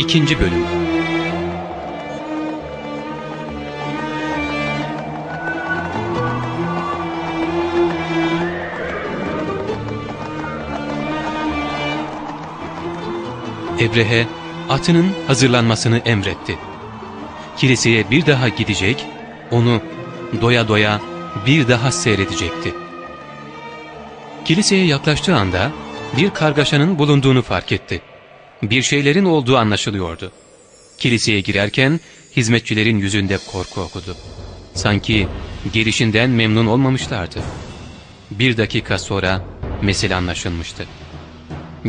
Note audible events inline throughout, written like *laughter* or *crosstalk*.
2. Bölüm Ebrehe atının hazırlanmasını emretti. Kiliseye bir daha gidecek, onu doya doya bir daha seyredecekti. Kiliseye yaklaştığı anda bir kargaşanın bulunduğunu fark etti. Bir şeylerin olduğu anlaşılıyordu. Kiliseye girerken hizmetçilerin yüzünde korku okudu. Sanki gelişinden memnun olmamışlardı. Bir dakika sonra mesele anlaşılmıştı.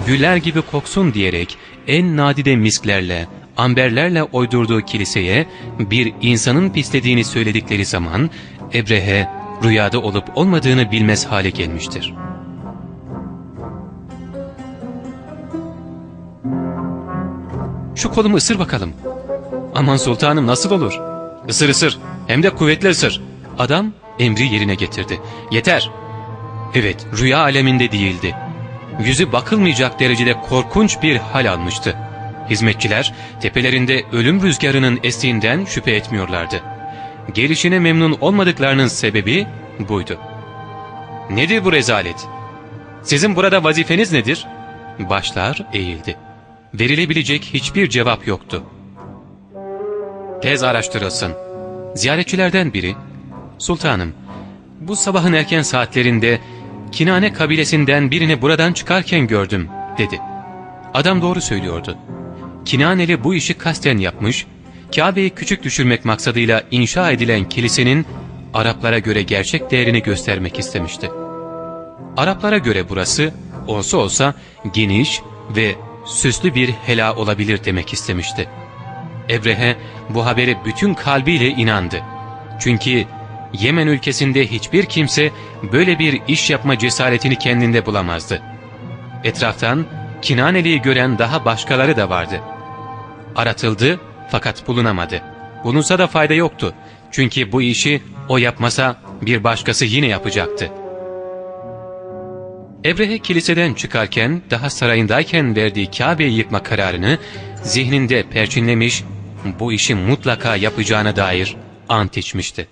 Güller gibi koksun diyerek en nadide misklerle, amberlerle oydurduğu kiliseye bir insanın pislediğini söyledikleri zaman Ebrehe rüyada olup olmadığını bilmez hale gelmiştir. Şu kolumu ısır bakalım. Aman sultanım nasıl olur? Isır ısır hem de kuvvetli ısır. Adam emri yerine getirdi. Yeter. Evet rüya aleminde değildi. Yüzü bakılmayacak derecede korkunç bir hal almıştı. Hizmetçiler tepelerinde ölüm rüzgarının estiğinden şüphe etmiyorlardı. Gelişine memnun olmadıklarının sebebi buydu. Nedir bu rezalet? Sizin burada vazifeniz nedir? Başlar eğildi. Verilebilecek hiçbir cevap yoktu. Tez araştırılsın. Ziyaretçilerden biri, Sultanım, bu sabahın erken saatlerinde Kinane kabilesinden birini buradan çıkarken gördüm, dedi. Adam doğru söylüyordu. Kinaneli bu işi kasten yapmış, Kabe'yi küçük düşürmek maksadıyla inşa edilen kilisenin Araplara göre gerçek değerini göstermek istemişti. Araplara göre burası olsa olsa geniş ve süslü bir hela olabilir demek istemişti. Ebrehe bu habere bütün kalbiyle inandı. Çünkü Yemen ülkesinde hiçbir kimse böyle bir iş yapma cesaretini kendinde bulamazdı. Etraftan Kinaneli'yi gören daha başkaları da vardı. Aratıldı fakat bulunamadı. Bulunsa da fayda yoktu. Çünkü bu işi o yapmasa bir başkası yine yapacaktı. Ebrehe kiliseden çıkarken daha sarayındayken verdiği Kabe'yi yıkma kararını zihninde perçinlemiş, bu işi mutlaka yapacağına dair ant içmişti.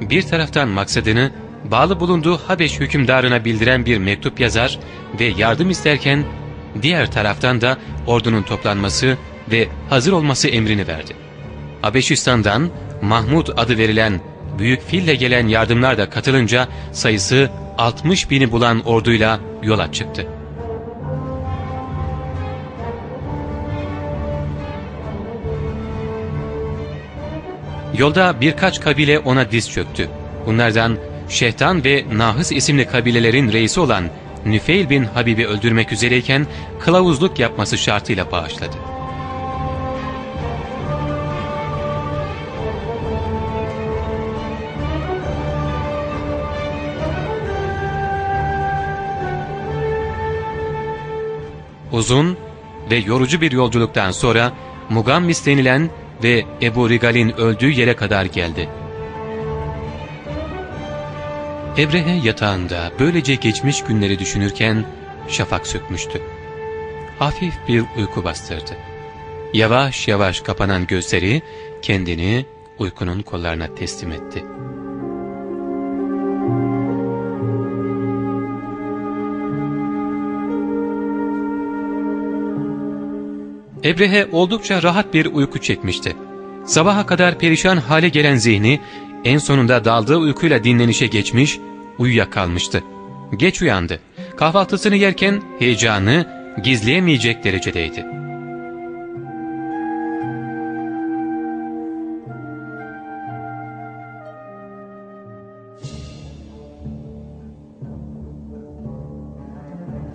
Bir taraftan maksadını bağlı bulunduğu Habeş hükümdarına bildiren bir mektup yazar ve yardım isterken diğer taraftan da ordunun toplanması ve hazır olması emrini verdi. Habeşistan'dan Mahmud adı verilen büyük fille gelen yardımlar da katılınca sayısı 60 bini bulan orduyla yola çıktı. Yolda birkaç kabile ona diz çöktü. Bunlardan Şehtan ve Nahıs isimli kabilelerin reisi olan Nüfeil bin Habib'i öldürmek üzereyken kılavuzluk yapması şartıyla bağışladı. Uzun ve yorucu bir yolculuktan sonra Mugammis denilen ve Ebu Rigal'in öldüğü yere kadar geldi. Ebrehe yatağında böylece geçmiş günleri düşünürken şafak sökmüştü. Hafif bir uyku bastırdı. Yavaş yavaş kapanan gözleri kendini uykunun kollarına teslim etti. Ebrehe oldukça rahat bir uyku çekmişti. Sabaha kadar perişan hale gelen zihni en sonunda daldığı uykuyla dinlenişe geçmiş, uyuyakalmıştı. Geç uyandı. Kahvaltısını yerken heyecanı gizleyemeyecek derecedeydi.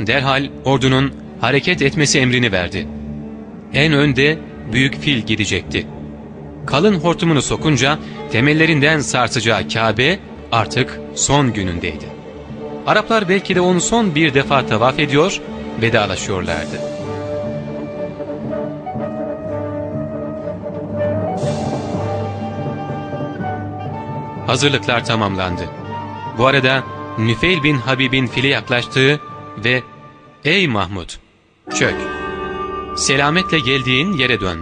Derhal ordunun hareket etmesi emrini verdi. En önde büyük fil gidecekti. Kalın hortumunu sokunca temellerinden sarsacağı Kabe artık son günündeydi. Araplar belki de onu son bir defa tavaf ediyor, vedalaşıyorlardı. hazırlıklar tamamlandı. Bu arada Nüfeil bin Habib'in file yaklaştığı ve ''Ey Mahmud, çök, selametle geldiğin yere dön.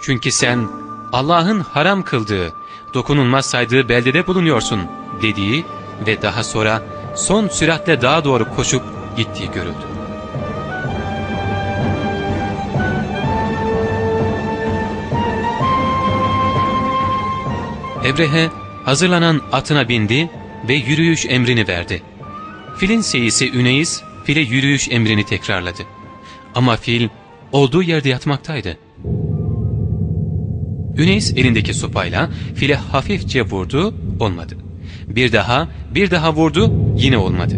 Çünkü sen Allah'ın haram kıldığı, dokunulmaz saydığı beldede bulunuyorsun.'' dediği ve daha sonra son süratle daha doğru koşup gittiği görüldü. Ebrehe hazırlanan atına bindi ve yürüyüş emrini verdi. Filin seyisi Üneyiz file yürüyüş emrini tekrarladı. Ama fil olduğu yerde yatmaktaydı. Üneyiz elindeki sopayla file hafifçe vurdu, olmadı. Bir daha, bir daha vurdu, yine olmadı.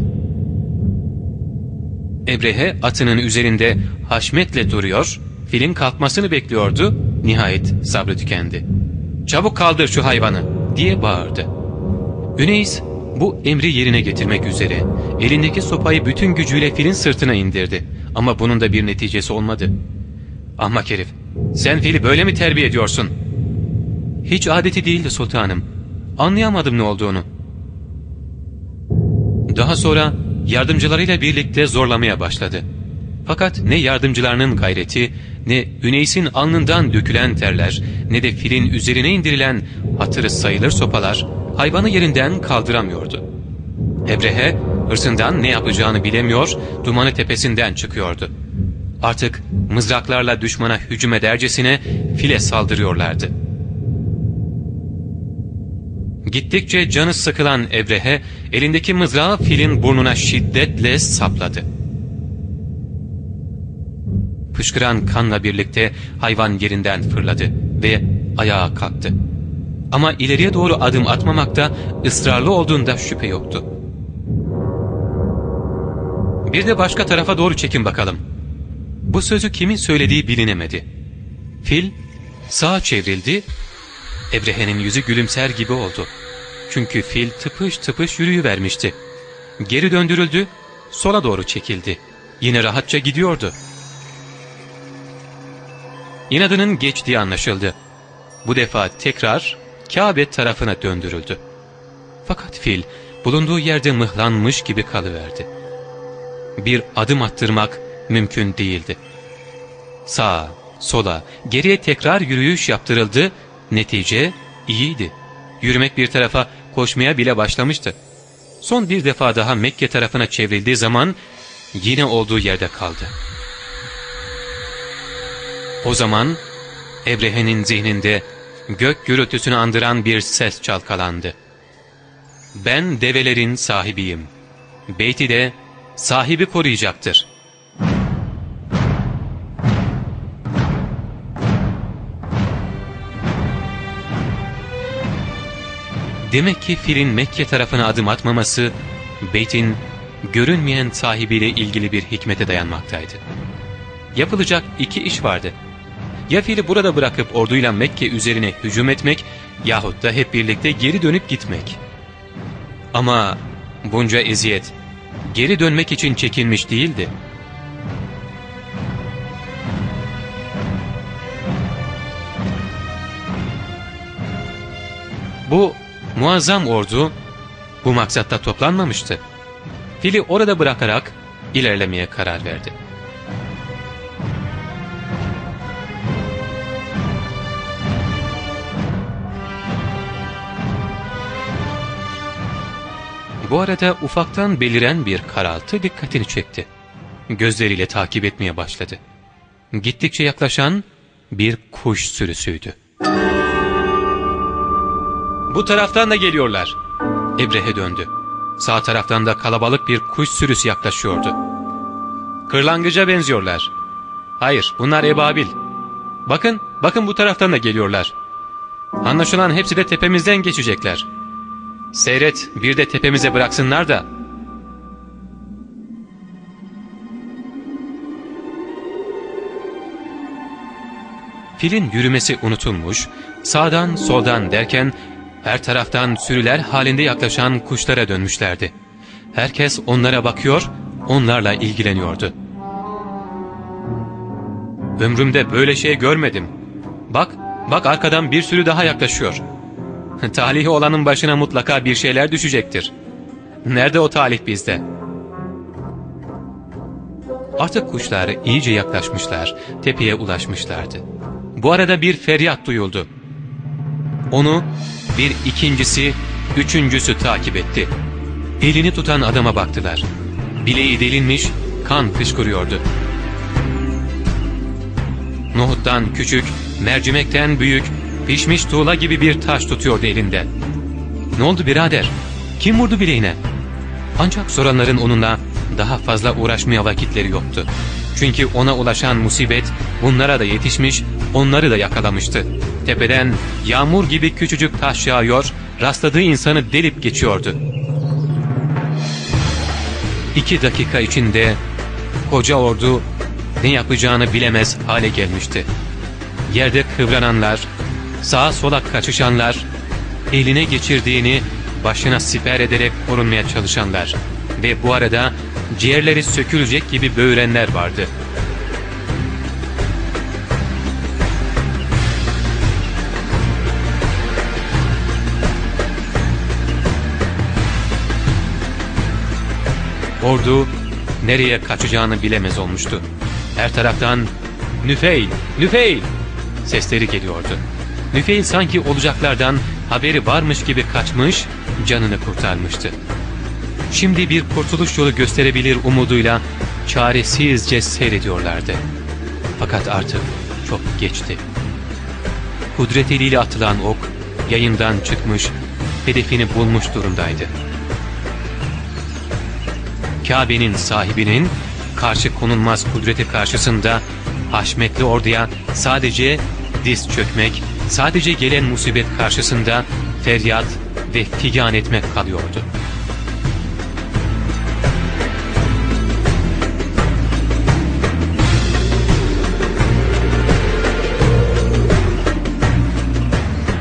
Ebrehe atının üzerinde haşmetle duruyor, filin kalkmasını bekliyordu, nihayet sabrı tükendi. ''Çabuk kaldır şu hayvanı!'' diye bağırdı. Üneyiz bu emri yerine getirmek üzere elindeki sopayı bütün gücüyle filin sırtına indirdi. Ama bunun da bir neticesi olmadı. ''Ahmak herif, sen fili böyle mi terbiye ediyorsun?'' ''Hiç adeti değildi sultanım. Anlayamadım ne olduğunu.'' Daha sonra yardımcılarıyla birlikte zorlamaya başladı. Fakat ne yardımcılarının gayreti, ne Üneys'in alnından dökülen terler, ne de filin üzerine indirilen hatırı sayılır sopalar, hayvanı yerinden kaldıramıyordu. Ebrehe, hırsından ne yapacağını bilemiyor, dumanı tepesinden çıkıyordu. Artık mızraklarla düşmana hücum edercesine file saldırıyorlardı. Gittikçe canı sıkılan Ebrehe, elindeki mızrağı filin burnuna şiddetle sapladı. Fışkıran kanla birlikte hayvan yerinden fırladı ve ayağa kalktı. Ama ileriye doğru adım atmamakta ısrarlı olduğunda şüphe yoktu. Bir de başka tarafa doğru çekin bakalım. Bu sözü kimin söylediği bilinemedi. Fil sağa çevrildi, Ebrehe'nin yüzü gülümser gibi oldu. Çünkü fil tıpış tıpış yürüyüvermişti. Geri döndürüldü, sola doğru çekildi. Yine rahatça gidiyordu. İnadının geçtiği anlaşıldı. Bu defa tekrar Kabe tarafına döndürüldü. Fakat fil bulunduğu yerde mıhlanmış gibi kalıverdi. Bir adım attırmak mümkün değildi. Sağa, sola, geriye tekrar yürüyüş yaptırıldı, netice iyiydi. Yürümek bir tarafa, koşmaya bile başlamıştı. Son bir defa daha Mekke tarafına çevrildiği zaman yine olduğu yerde kaldı. O zaman Ebrehe'nin zihninde gök gürültüsünü andıran bir ses çalkalandı. Ben develerin sahibiyim. Beyti de sahibi koruyacaktır. Demek ki filin Mekke tarafına adım atmaması, beytin görünmeyen sahibiyle ilgili bir hikmete dayanmaktaydı. Yapılacak iki iş vardı. Ya fili burada bırakıp orduyla Mekke üzerine hücum etmek yahut da hep birlikte geri dönüp gitmek. Ama bunca eziyet geri dönmek için çekilmiş değildi. Bu muazzam ordu bu maksatta toplanmamıştı. Fili orada bırakarak ilerlemeye karar verdi. Bu arada ufaktan beliren bir karaltı dikkatini çekti. Gözleriyle takip etmeye başladı. Gittikçe yaklaşan bir kuş sürüsüydü. Bu taraftan da geliyorlar. Ebrehe döndü. Sağ taraftan da kalabalık bir kuş sürüsü yaklaşıyordu. Kırlangıca benziyorlar. Hayır bunlar ebabil. Bakın, bakın bu taraftan da geliyorlar. Anlaşılan hepsi de tepemizden geçecekler. Seyret bir de tepemize bıraksınlar da. Filin yürümesi unutulmuş, sağdan soldan derken her taraftan sürüler halinde yaklaşan kuşlara dönmüşlerdi. Herkes onlara bakıyor, onlarla ilgileniyordu. Ömrümde böyle şey görmedim. Bak, bak arkadan bir sürü daha yaklaşıyor. *laughs* Talihi olanın başına mutlaka bir şeyler düşecektir. Nerede o talih bizde? Artık kuşlar iyice yaklaşmışlar, tepeye ulaşmışlardı. Bu arada bir feryat duyuldu. Onu bir ikincisi, üçüncüsü takip etti. Elini tutan adama baktılar. Bileği delinmiş, kan fışkırıyordu. Nohuttan küçük, mercimekten büyük, pişmiş tuğla gibi bir taş tutuyordu elinde. Ne oldu birader? Kim vurdu bileğine? Ancak soranların onunla daha fazla uğraşmaya vakitleri yoktu. Çünkü ona ulaşan musibet bunlara da yetişmiş, onları da yakalamıştı. Tepeden yağmur gibi küçücük taş yağıyor, rastladığı insanı delip geçiyordu. İki dakika içinde koca ordu ne yapacağını bilemez hale gelmişti. Yerde kıvrananlar, sağa sola kaçışanlar, eline geçirdiğini başına siper ederek korunmaya çalışanlar ve bu arada ciğerleri sökülecek gibi böğürenler vardı. Ordu nereye kaçacağını bilemez olmuştu. Her taraftan Nüfeil, Nüfeil sesleri geliyordu. Nüfeil sanki olacaklardan haberi varmış gibi kaçmış, canını kurtarmıştı. Şimdi bir kurtuluş yolu gösterebilir umuduyla çaresizce seyrediyorlardı. Fakat artık çok geçti. Kudret eliyle atılan ok yayından çıkmış, hedefini bulmuş durumdaydı. Kabe'nin sahibinin karşı konulmaz kudreti karşısında haşmetli orduya sadece diz çökmek, sadece gelen musibet karşısında feryat ve figan etmek kalıyordu.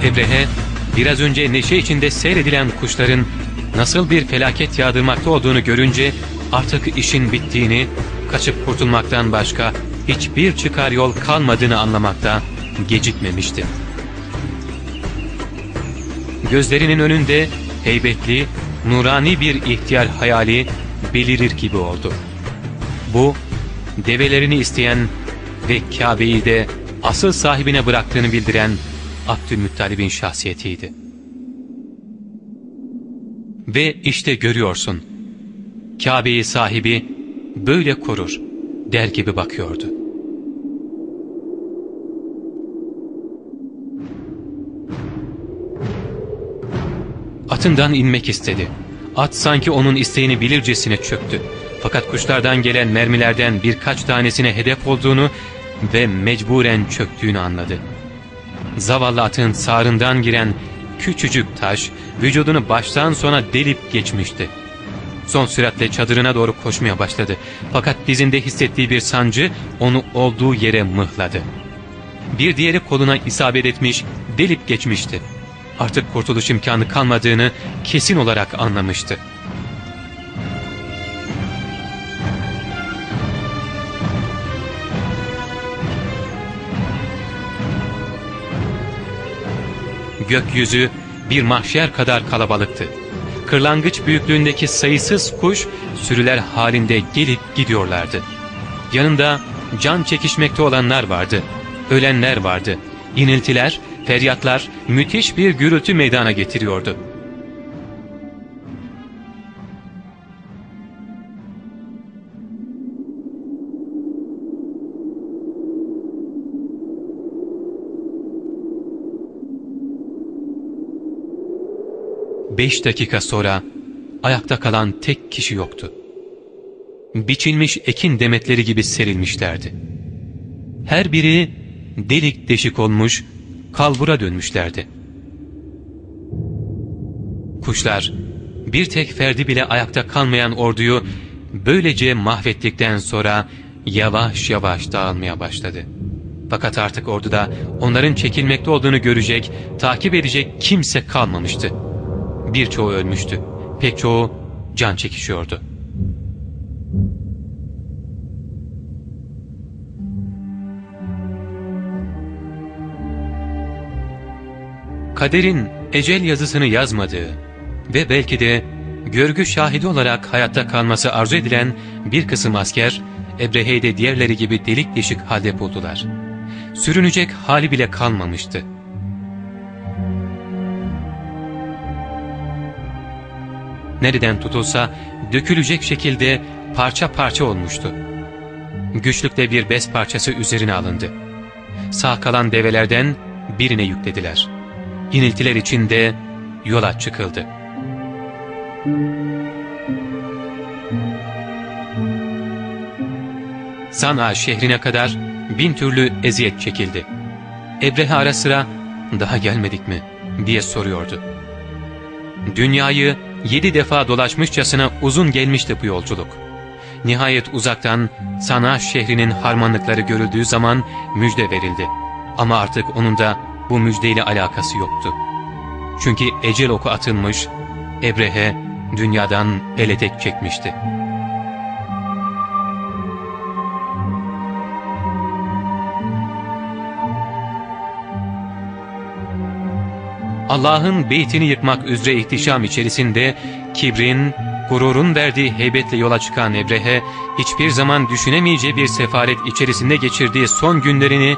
Ebrehe, biraz önce neşe içinde seyredilen kuşların nasıl bir felaket yağdırmakta olduğunu görünce artık işin bittiğini, kaçıp kurtulmaktan başka hiçbir çıkar yol kalmadığını anlamakta gecikmemişti. Gözlerinin önünde heybetli, nurani bir ihtiyar hayali belirir gibi oldu. Bu, develerini isteyen ve Kabe'yi de asıl sahibine bıraktığını bildiren Abdülmuttalib'in şahsiyetiydi. Ve işte görüyorsun, Kabe'yi sahibi böyle korur, der gibi bakıyordu. Atından inmek istedi. At sanki onun isteğini bilircesine çöktü. Fakat kuşlardan gelen mermilerden birkaç tanesine hedef olduğunu ve mecburen çöktüğünü anladı. Zavallı atın sağrından giren küçücük taş vücudunu baştan sona delip geçmişti. Son süratle çadırına doğru koşmaya başladı. Fakat dizinde hissettiği bir sancı onu olduğu yere mıhladı. Bir diğeri koluna isabet etmiş, delip geçmişti. Artık kurtuluş imkanı kalmadığını kesin olarak anlamıştı. Gökyüzü bir mahşer kadar kalabalıktı. Kırlangıç büyüklüğündeki sayısız kuş sürüler halinde gelip gidiyorlardı. Yanında can çekişmekte olanlar vardı. Ölenler vardı. İniltiler, feryatlar müthiş bir gürültü meydana getiriyordu. Beş dakika sonra ayakta kalan tek kişi yoktu. Biçilmiş ekin demetleri gibi serilmişlerdi. Her biri delik deşik olmuş, kalbura dönmüşlerdi. Kuşlar bir tek ferdi bile ayakta kalmayan orduyu böylece mahvettikten sonra yavaş yavaş dağılmaya başladı. Fakat artık orduda onların çekilmekte olduğunu görecek, takip edecek kimse kalmamıştı. Birçoğu ölmüştü. Pek çoğu can çekişiyordu. Kaderin ecel yazısını yazmadığı ve belki de görgü şahidi olarak hayatta kalması arzu edilen bir kısım asker, Ebrehe'yi de diğerleri gibi delik deşik halde buldular. Sürünecek hali bile kalmamıştı. Nereden tutulsa dökülecek şekilde parça parça olmuştu. Güçlükte bir bez parçası üzerine alındı. Sağ kalan develerden birine yüklediler. İniltiler içinde yola çıkıldı. Sana şehrine kadar bin türlü eziyet çekildi. Ebrehe ara sıra daha gelmedik mi diye soruyordu. Dünyayı yedi defa dolaşmışçasına uzun gelmişti bu yolculuk. Nihayet uzaktan Sana şehrinin harmanlıkları görüldüğü zaman müjde verildi. Ama artık onun da bu müjdeyle alakası yoktu. Çünkü ecel oku atılmış, Ebrehe dünyadan ele tek çekmişti. Allah'ın beytini yıkmak üzere ihtişam içerisinde kibrin, gururun verdiği heybetle yola çıkan Ebrehe, hiçbir zaman düşünemeyeceği bir sefaret içerisinde geçirdiği son günlerini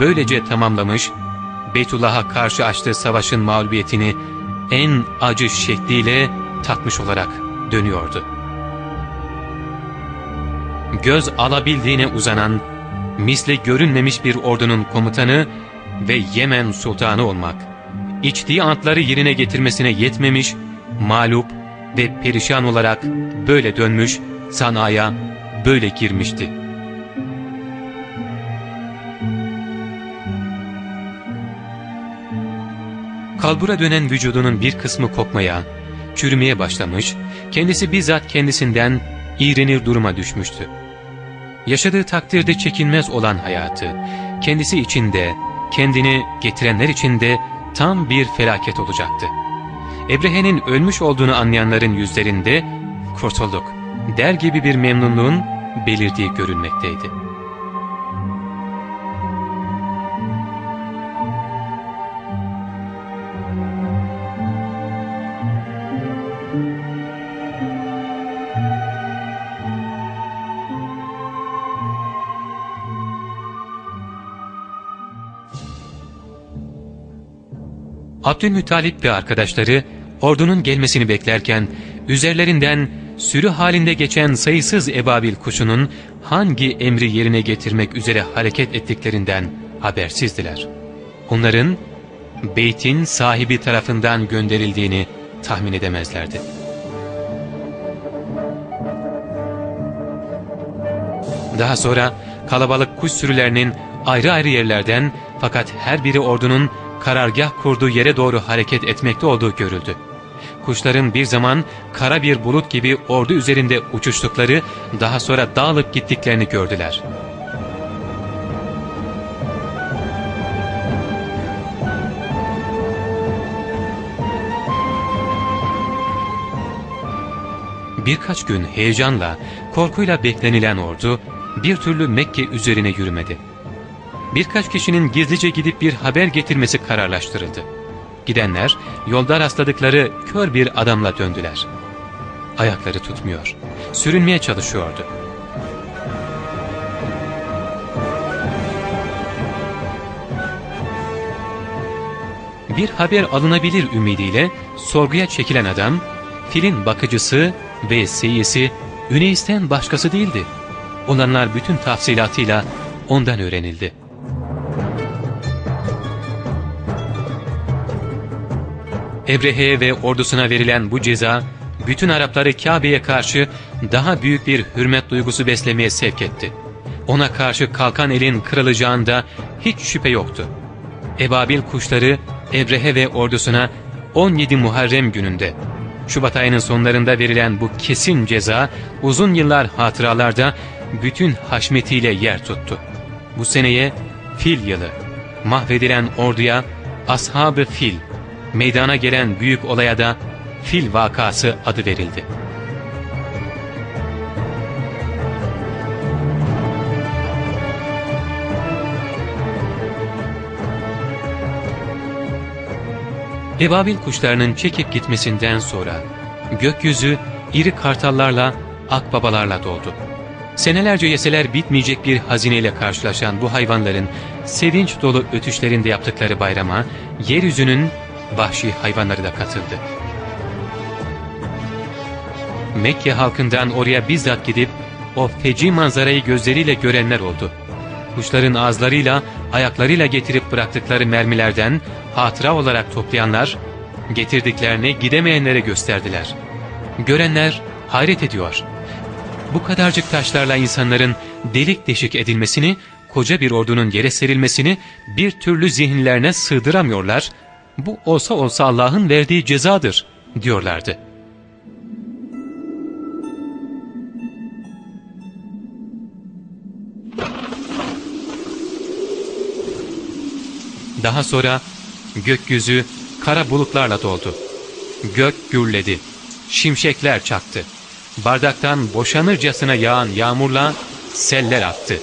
böylece tamamlamış, Beytullah'a karşı açtığı savaşın mağlubiyetini en acı şekliyle tatmış olarak dönüyordu. Göz alabildiğine uzanan, misli görünmemiş bir ordunun komutanı ve Yemen sultanı olmak, içtiği antları yerine getirmesine yetmemiş, mağlup ve perişan olarak böyle dönmüş, sanaya böyle girmişti. Kalbura dönen vücudunun bir kısmı kokmaya, çürümeye başlamış, kendisi bizzat kendisinden iğrenir duruma düşmüştü. Yaşadığı takdirde çekinmez olan hayatı, kendisi içinde, kendini getirenler içinde tam bir felaket olacaktı. Ebrehe'nin ölmüş olduğunu anlayanların yüzlerinde kurtulduk der gibi bir memnunluğun belirdiği görünmekteydi. Abdülmuttalip ve arkadaşları ordunun gelmesini beklerken üzerlerinden sürü halinde geçen sayısız ebabil kuşunun hangi emri yerine getirmek üzere hareket ettiklerinden habersizdiler. Onların beytin sahibi tarafından gönderildiğini tahmin edemezlerdi. Daha sonra kalabalık kuş sürülerinin ayrı ayrı yerlerden fakat her biri ordunun karargah kurduğu yere doğru hareket etmekte olduğu görüldü. Kuşların bir zaman kara bir bulut gibi ordu üzerinde uçuştukları, daha sonra dağılıp gittiklerini gördüler. Birkaç gün heyecanla, korkuyla beklenilen ordu bir türlü Mekke üzerine yürümedi birkaç kişinin gizlice gidip bir haber getirmesi kararlaştırıldı. Gidenler yolda rastladıkları kör bir adamla döndüler. Ayakları tutmuyor, sürünmeye çalışıyordu. Bir haber alınabilir ümidiyle sorguya çekilen adam, filin bakıcısı ve seyisi Üneys'ten başkası değildi. Olanlar bütün tafsilatıyla ondan öğrenildi. Ebrehe'ye ve ordusuna verilen bu ceza, bütün Arapları Kabe'ye karşı daha büyük bir hürmet duygusu beslemeye sevk etti. Ona karşı kalkan elin kırılacağında hiç şüphe yoktu. Ebabil kuşları Ebrehe ve ordusuna 17 Muharrem gününde, Şubat ayının sonlarında verilen bu kesin ceza uzun yıllar hatıralarda bütün haşmetiyle yer tuttu. Bu seneye fil yılı, mahvedilen orduya ashab-ı fil meydana gelen büyük olaya da fil vakası adı verildi. Ebabil kuşlarının çekip gitmesinden sonra gökyüzü iri kartallarla, akbabalarla doldu. Senelerce yeseler bitmeyecek bir hazineyle karşılaşan bu hayvanların sevinç dolu ötüşlerinde yaptıkları bayrama yeryüzünün vahşi hayvanları da katıldı. Mekke halkından oraya bizzat gidip o feci manzarayı gözleriyle görenler oldu. Kuşların ağızlarıyla, ayaklarıyla getirip bıraktıkları mermilerden hatıra olarak toplayanlar, getirdiklerini gidemeyenlere gösterdiler. Görenler hayret ediyor. Bu kadarcık taşlarla insanların delik deşik edilmesini, koca bir ordunun yere serilmesini bir türlü zihinlerine sığdıramıyorlar. Bu olsa olsa Allah'ın verdiği cezadır diyorlardı. Daha sonra gökyüzü kara bulutlarla doldu. Gök gürledi. Şimşekler çaktı. Bardaktan boşanırcasına yağan yağmurla seller aktı.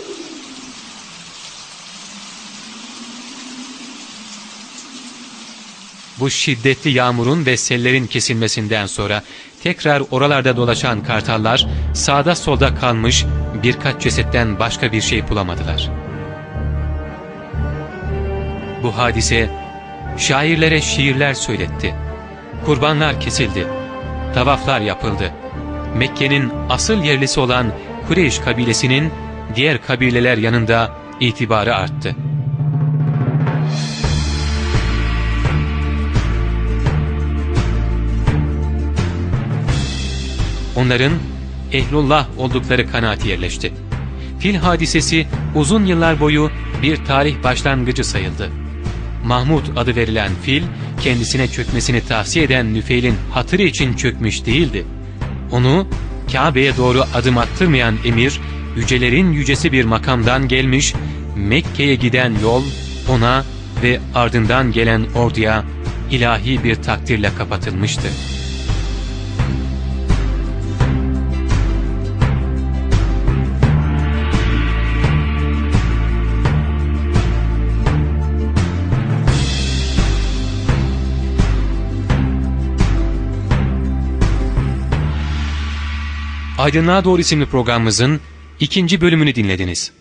Bu şiddetli yağmurun ve sellerin kesilmesinden sonra tekrar oralarda dolaşan kartallar sağda solda kalmış birkaç cesetten başka bir şey bulamadılar. Bu hadise şairlere şiirler söyletti. Kurbanlar kesildi. Tavaflar yapıldı. Mekke'nin asıl yerlisi olan Kureyş kabilesinin diğer kabileler yanında itibarı arttı. Onların ehlullah oldukları kanaati yerleşti. Fil hadisesi uzun yıllar boyu bir tarih başlangıcı sayıldı. Mahmud adı verilen fil, kendisine çökmesini tavsiye eden Nüfeil'in hatırı için çökmüş değildi. Onu Kabe'ye doğru adım attırmayan emir, yücelerin yücesi bir makamdan gelmiş, Mekke'ye giden yol ona ve ardından gelen orduya ilahi bir takdirle kapatılmıştı. Aydınlığa Doğru isimli programımızın ikinci bölümünü dinlediniz.